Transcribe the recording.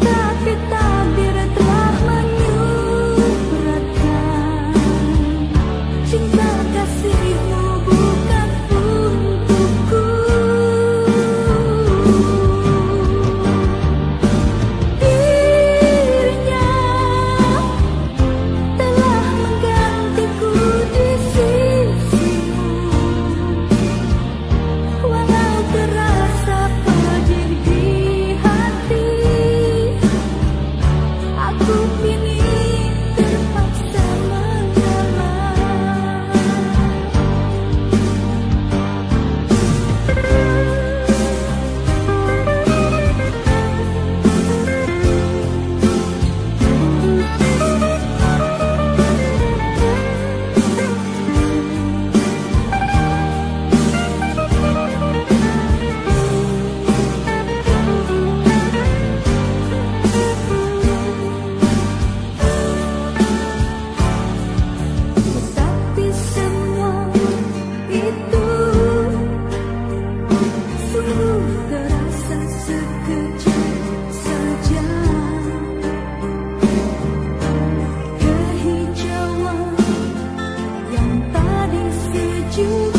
大 you